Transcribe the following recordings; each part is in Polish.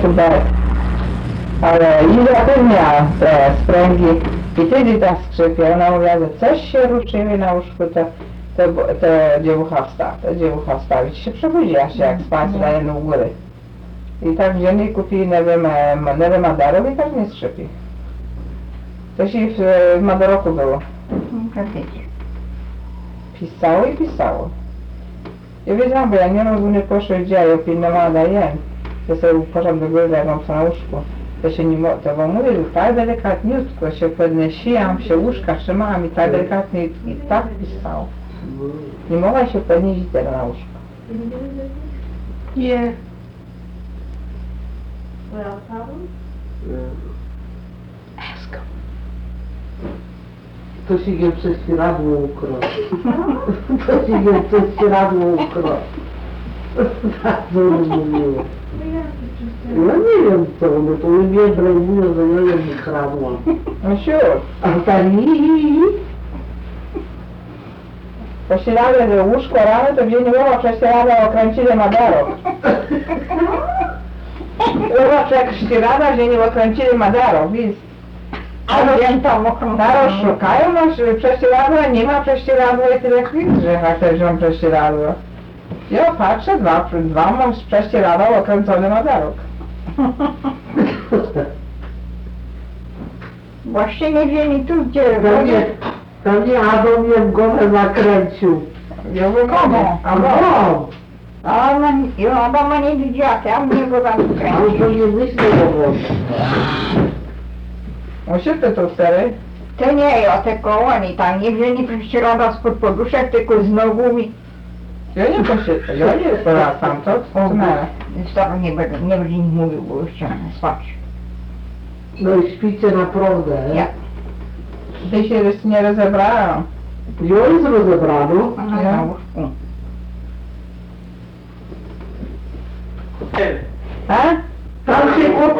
kuberek. Ale Iza miała te spręgi i wtedy ta skrzypie. Ona mówiła, że coś się ruszyły na łóżku, to, bo- to dziewucha wsta, to dziewucha wstawić się przebudziła się jak spać na jedną górę. I tak wzięli i kupili nowe, ma- nowe Madarów i tak nie skrzypi. To się w, w Madoroku było. Pisało i pisało. Ja wiedziałam, bo ja nie rozumiem, nie poszły gdzie, ja pilnowała jem. To sobie poszłam do góry, jak mam co na łóżku. To się nie to wam mówię, że tak delikatniutko się podnosiłam, się łóżka trzymałam i tak delikatnie i, tak pisało. Nie mogła się podnieść teraz na łóżko. Without a problem? To się je prześcieradło ukro. To się je prześcieradło ukro. Mówiło. Ja nie wiem co, no to mnie broniło, że ja ją ukradłam. No siur. A ta i Pościelali, że łóżko rano, to gdzie nie mogła prześcierada, okręcili Madarów. Była prześcierada, że nie okręcili Madarów, widzisz. A Teraz szukają nasz prześcieradła, nie ma prześcieradła i tyle chwil, że chcę wziąć prześcieradło. Ja patrzę, dwa, dwa mam okręcone na darok. Właśnie nie wzięli tu, gdzie... pewnie, pewnie Adam mnie w głowę zakręcił. Ja mówię, Komu? A bo, A ona, i ona ma nie widziała, a mnie go tam Ale to kręci. nie myślę o wody. musisz tu stary? To nie ja, tylko oni tam nie wzięli prześcierada spod poduszek, tylko z nogu mi... Ja nie poszedłem, ja nie poradzam, to. Staro nie będę, nie będzie nic mówił, bo już chciałem spać. No i śpicie naprawdę. Ja. Ty się jeszcze nie rozebrałam. Jo jest rozebrano. Ona Ja? na łóżku. A? Tam się kop...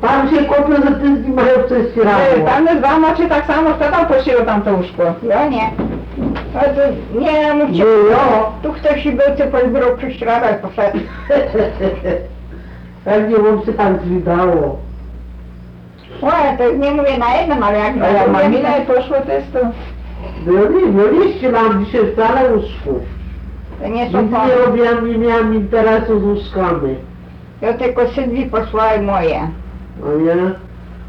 Tam się kopie, że ty z nim mają Ty, prześcieradło. Tam jest dwa macie tak samo, kto tam posiłał tam to łóżko? Ja nie. A to nie, mówcie. Nie, ja. Tu ktoś był, co pozbierał prześcierada i poszedł. Pewnie wam się tam zwidało. Ła, to nie mówię na jednym, ale jak... A jak mamina i poszło, to jest to... No ja nie, no nie ścielam dzisiaj wcale łóżków. To nie są nie pan. robiłam, nie miałam interesu z łóżkami. Ja tylko Sylwii posłałem moje. No nie?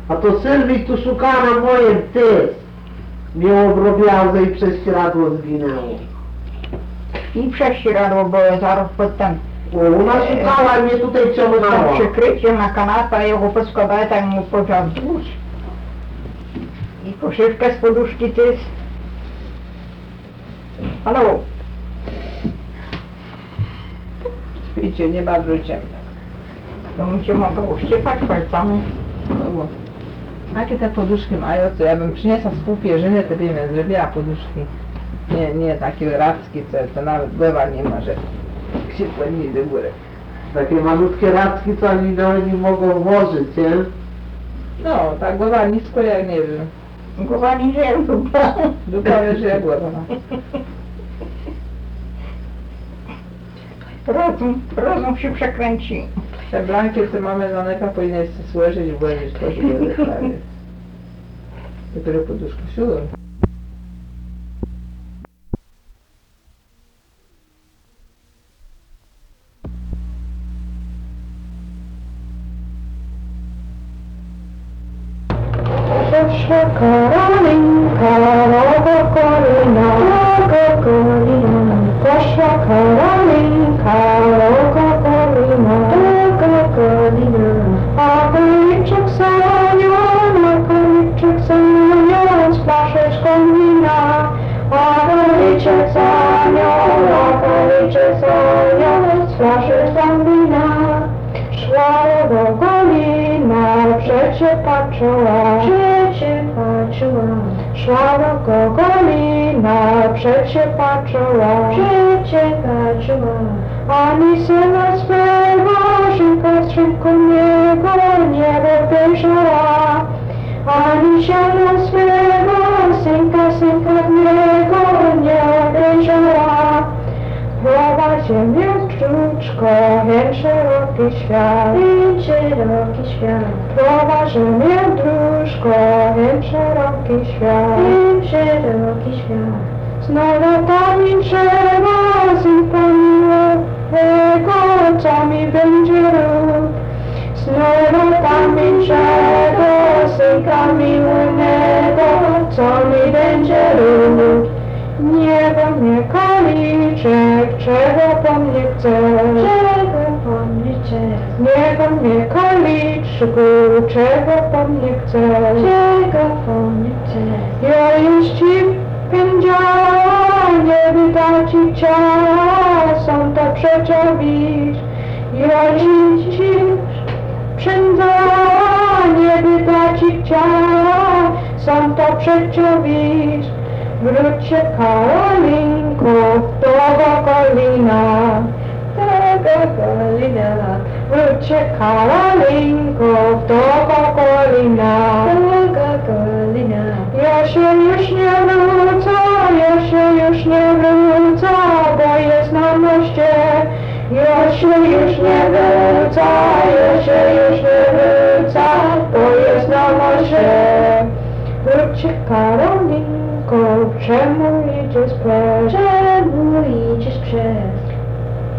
A to Sylwii tu szukała na moje ty. Mnie obrobiła, że i prześcieradło zginęło. I prześcieradło było zaraz potem. O, ona szukała i mnie tutaj Tam ciągnęła. przykrycie na kanapę, ja go poskładałem, tak mu powiedział wzdłuż. I poszywkę z poduszki jest. Halo, Śpicie, nie bardzo ciemno. to mi się mogę uszczypać palcami. Było. Jakie te poduszki mają, to ja bym przyniosła z pół pierzyny, to bym zrobiła poduszki. Nie, nie takie radzki, co to nawet głowa nie ma, że się podnieść do góry. Takie malutkie radzki, co oni no, nie mogą włożyć, nie? No, ta głowa nisko jak nie wiem. Głowa niżej chyba. Dupa leży jak głowa. no. Rozum, rozum się przekręci. Te blanki, co mamy za neka powinny się słyszeć, bo nie to, że były prawie. Dopiero poduszki siódem. Karolinka, logo Karolina, logo Karolina. Patrzyła, przecie patrzyła. Szła do golina, przecie patrzyła, przecie patrzyła. Ani syna swego, szynka strzynku niego, niebo wyżała. Ani siana swego, synka, synka niego, nie obejrzała. Głowa ziemię kciuczko, hen szeroki świat. Ten szeroki świat, Prowadzi mnie dróżko, wiem szeroki świat. ten szeroki świat. Z nalotami drzewa symponiło tego, co mi będzie rób. Z nalotami drzewa synkami łynego, co mi będzie rób. Niebo mnie koliczek, czego po mnie chcesz? Czego po mnie chcesz? Niebo mnie koliczku, czego po mnie chcesz? Czego po mnie chcesz? Ja już ci pędziała, nie wyda ci ciała, są to przecież wisz. Ja ci ci przędzała, nie wyda ci ciała, są to przecież wisz. Wróć się Karolinko, do Wokolina, Tego golina, się Karolinko, do Wokolina. tego golina. Ja się już nie wrócę, ja się już nie wrócę, bo jest na moście. Ja się już nie wrócę, ja się już nie wrócę, bo jest na moście. Wróćcie Karolinko, czemu idziesz precz? Czemu idziesz przez?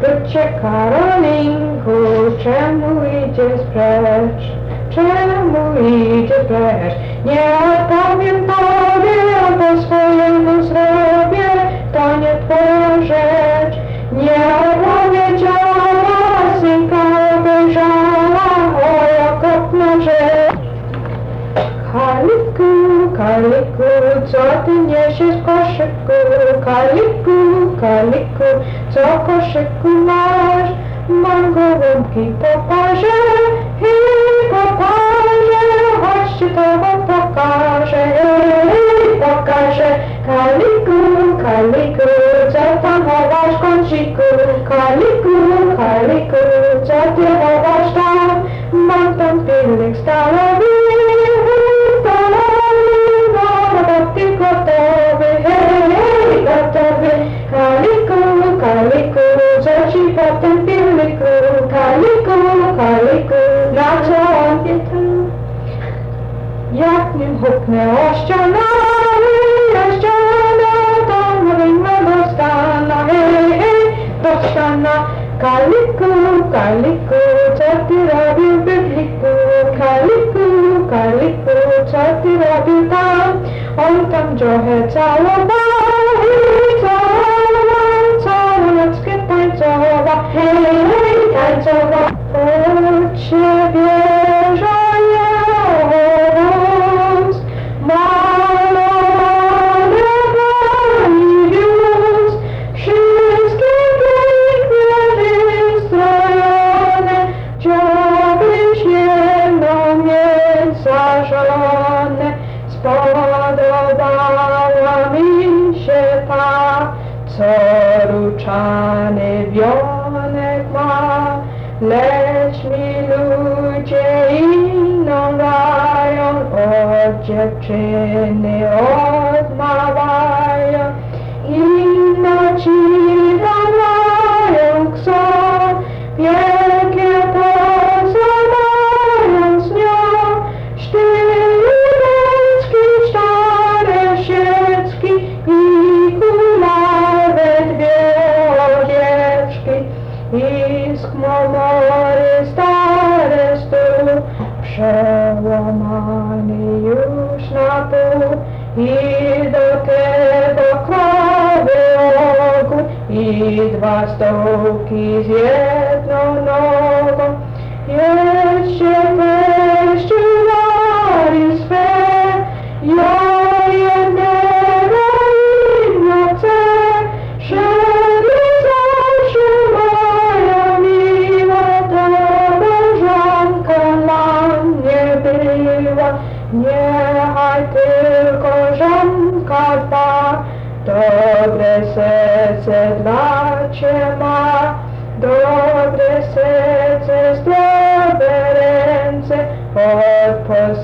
Wróćcie Karolinko, czemu idziesz precz? Czemu idziesz precz? Nie odpowiem tobie, bo swojemu zrobię, to nie twoja rzecz. Nie opowiedziała, synka obejrzała, o okropna rzecz. Kaliku, kaliku, co ty niesiesz w koszyku? Kaliku, kaliku, co w koszyku masz? Mam gołąbki po parze i po parze, chodźcie to wam pokażę, pokażę. Kaliku, kaliku, co tam chowasz kąciku? Kaliku, kaliku, co ty chowasz tam? Mam tam stalowy, Jak huknę o ścianę, o to mówimy do stana, hej, hej, do stana. Kaliku, kaliku, co ty robił w bydliku? Kaliku, kaliku, co ty robił tam? On tam trochę całował, całował, całą tańcował, hej, hej, tańcował.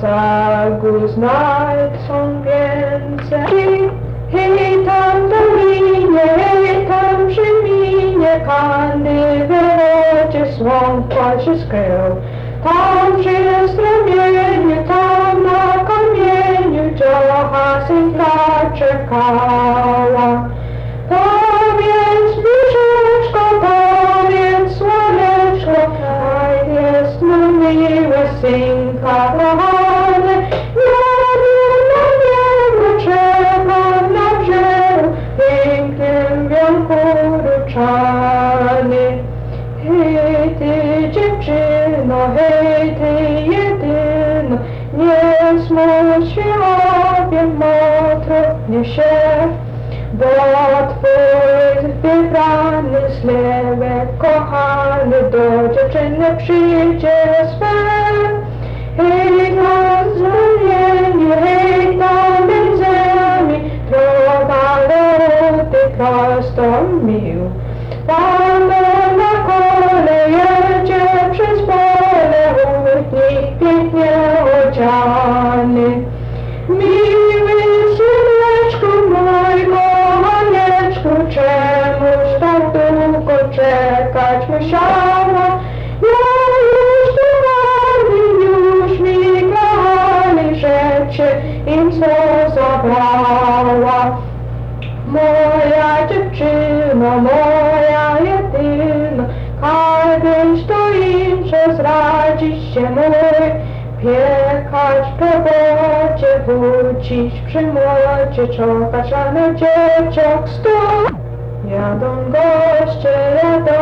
Sagus nights on więcej Hej tam do minie, hej tam przy minie Kandy wyrocie słonka Tam przy strumieniu, tam na kamieniu Dziocha synka czekał kochany do dziewczyny przyjdzie swe. Hej tam zbrojenie, hej tam między nami, droga luty prosto się mury, Piekać po wodzie, wrócić przy młodzie, czokać rany dzieciok stół. Jadą goście, jadą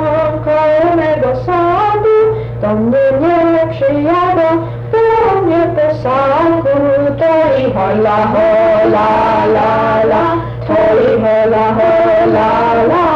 kolejnego sadu, do mnie przyjadą, do mnie po saku. To i hola, hola, la, la, to i hola, hola, la.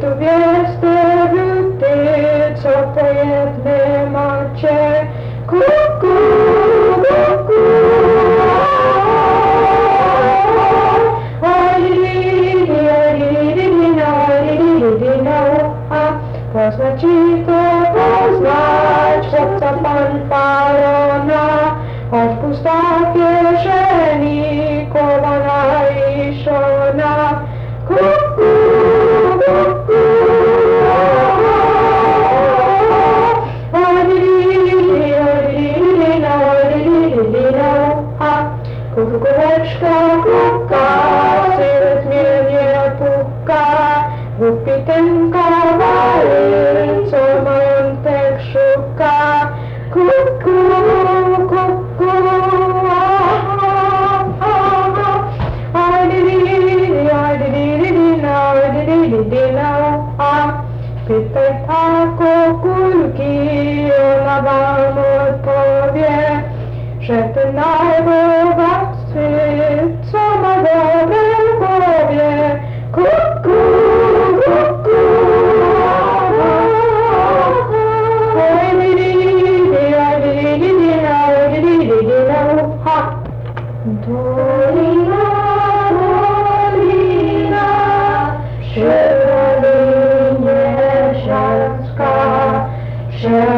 左边。Sure.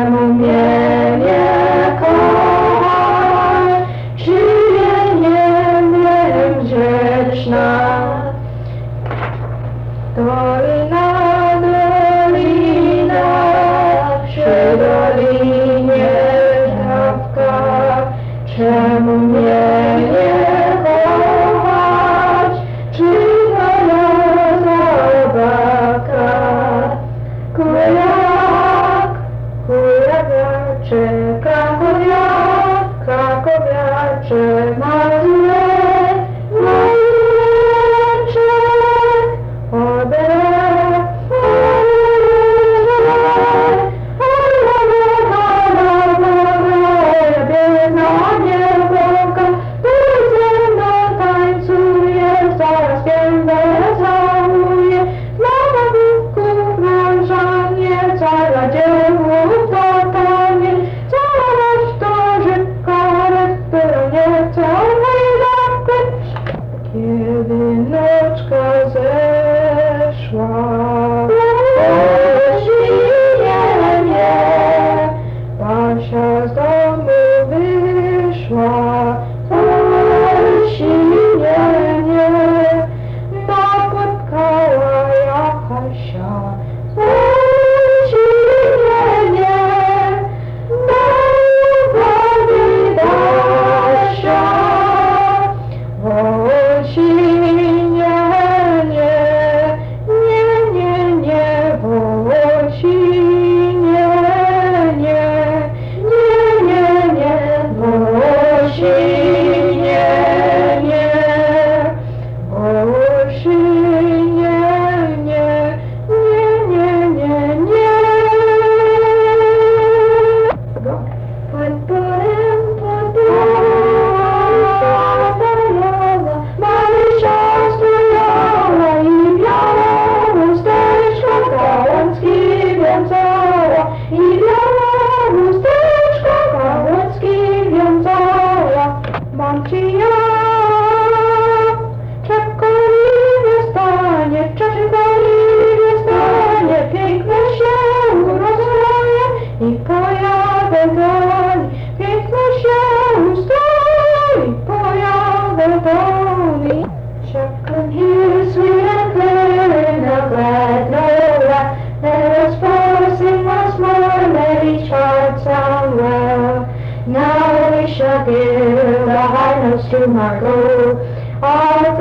All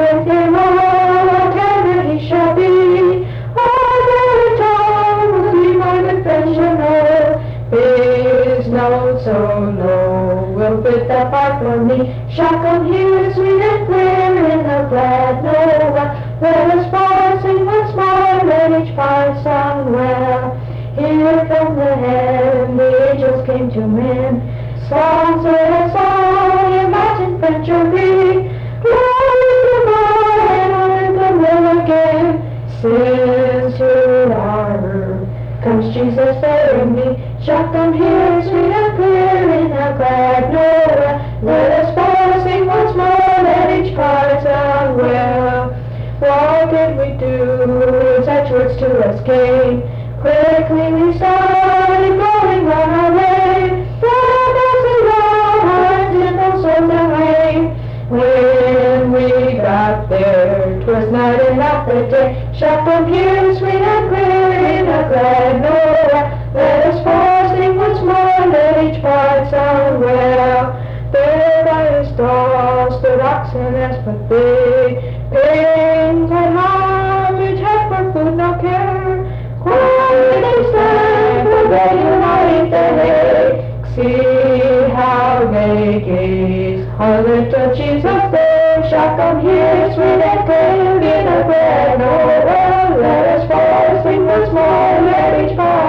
the tongue will be my confession, oh. His note so low will fit the for me. Shall come here sweet and clear in the glad Noah. Let us fall, sing once more, let each part. Here from the heaven the angels came to men. Songs let us song in Latin, French. Since to our comes Jesus bearing me. Shall come here sweet and clear in a glad Noah. Let us fall, sing once more, let each part sound well. What did we do? Such words to us came. Quickly we started going on our way. Far across the road, souls and rain. When we got there, 'twas night and not the day. Shall come here sweet and clear in a glad Noah. Let us fall, sing once more, let each part sound well. There by the stars stood oxen as but they Pains and which had for food no care Quiet they stand, for they unite the hay See how they gaze on little Jesus there Come here sweet and clear in a glad Noel Let us fall, sing once more, let each part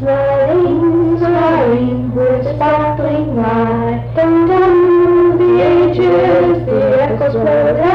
Smiling, smiling with sparkling light, down the ages the echoes float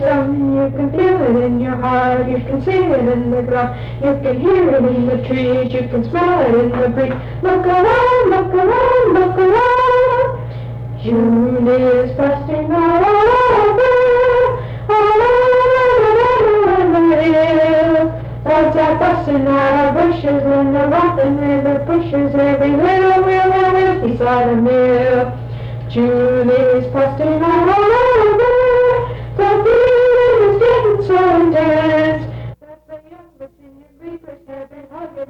from. You can feel it in your heart, you can see it in the ground, you can hear it in the trees, you can smell it in the breeze. Look around, look around, look around. June is passing all over, all over the hill. Birds are busting out of bushes in the garden. rocking in the bushes every little will and beside a mill. June is passing all over. Krishna, then all your